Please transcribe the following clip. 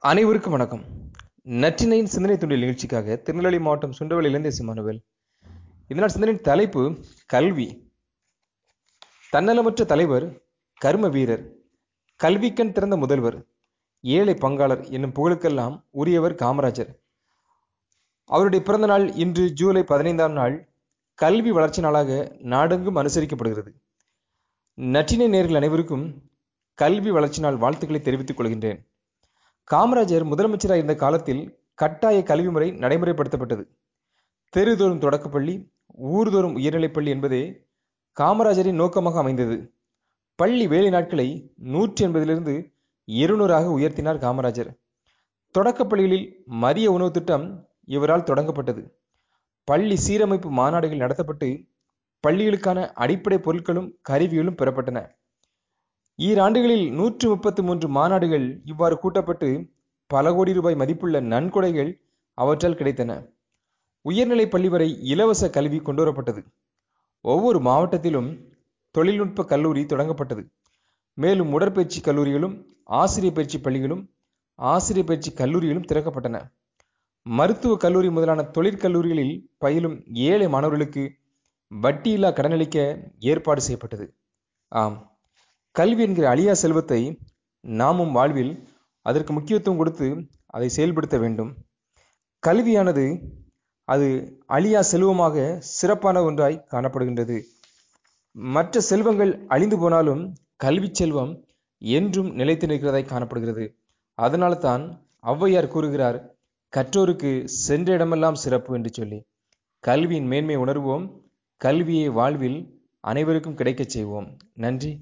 அனைவருக்கும் வணக்கம். நற்றினையின் சிந்தனை துண்டில் நிகழ்ச்சிக்காக திருநெல்வேலி மாவட்டம் சுண்டவளியிலிருந்து சிமானுவேல் இதனால் சிந்தனையின் தலைப்பு கல்வி. தன்னலமற்ற தலைவர் கர்ம வீரர் கல்விக்கண் திறந்த முதல்வர் ஏழை பங்காளர் என்னும் புகழுக்கெல்லாம் உரியவர் காமராஜர். அவருடைய பிறந்த நாள் இன்று ஜூலை பதினைந்தாம் நாள் கல்வி வளர்ச்சி நாளாக நாடெங்கும் அனுசரிக்கப்படுகிறது. நற்றினை நேர்கள் அனைவருக்கும் கல்வி வளர்ச்சி நாள் வாழ்த்துக்களை தெரிவித்துக் கொள்கின்றேன். காமராஜர் முதலமைச்சராக இருந்த காலத்தில் கட்டாய கல்வி முறை நடைமுறைப்படுத்தப்பட்டது. தெருதோறும் தொடக்கப்பள்ளி ஊர்தோறும் உயர்நிலைப்பள்ளி என்பதே காமராஜரின் நோக்கமாக அமைந்தது. பள்ளி வேலை நாட்களை நூற்றி எண்பதிலிருந்து இருநூறாக உயர்த்தினார் காமராஜர். தொடக்கப்பள்ளிகளில் மதிய உணவு திட்டம் இவரால் தொடங்கப்பட்டது. பள்ளி சீரமைப்பு மாநாடுகள் நடத்தப்பட்டு பள்ளிகளுக்கான அடிப்படை பொருட்களும் கருவிகளும் பெறப்பட்டன. ஈராண்டுகளில் நூற்று முப்பத்தி மூன்று மாநாடுகள் இவ்வாறு கூட்டப்பட்டு பல கோடி ரூபாய் மதிப்புள்ள நன்கொடைகள் அவற்றால் கிடைத்தன. உயர்நிலை பள்ளி வரை இலவச கல்வி கொண்டுவரப்பட்டது ஒவ்வொரு மாவட்டத்திலும் தொழில்நுட்ப கல்லூரி தொடங்கப்பட்டது. மேலும் உடற்பயிற்சி கல்லூரிகளும் ஆசிரியர் பயிற்சி பள்ளிகளும் ஆசிரியர் பயிற்சி கல்லூரிகளும் திறக்கப்பட்டன. மருத்துவ கல்லூரி முதலான தொழிற்கல்லூரிகளில் பயிலும் ஏழை மாணவர்களுக்கு வட்டியில்லா கடனளிக்க ஏற்பாடு செய்யப்பட்டது. ஆம். கல்வி என்கிற அழியா செல்வத்தை நாமும் வாழ்வில் அதற்கு முக்கியத்துவம் கொடுத்து அதை செயல்படுத்த வேண்டும். கல்வியானது அது அழியா செல்வமாக சிறப்பான ஒன்றாய் காணப்படுகின்றது. மற்ற செல்வங்கள் அழிந்து போனாலும் கல்வி செல்வம் என்றும் நிலைத்து நிற்கிறதாய் காணப்படுகிறது. அதனால தான் ஔவையார் கூறுகிறார் கற்றோருக்கு சென்ற இடமெல்லாம் சிறப்பு என்று சொல்லி. கல்வியின் மேன்மை உணர்வோம் கல்வியை வாழ்வில் அனைவருக்கும் கிடைக்கச் செய்வோம். நன்றி.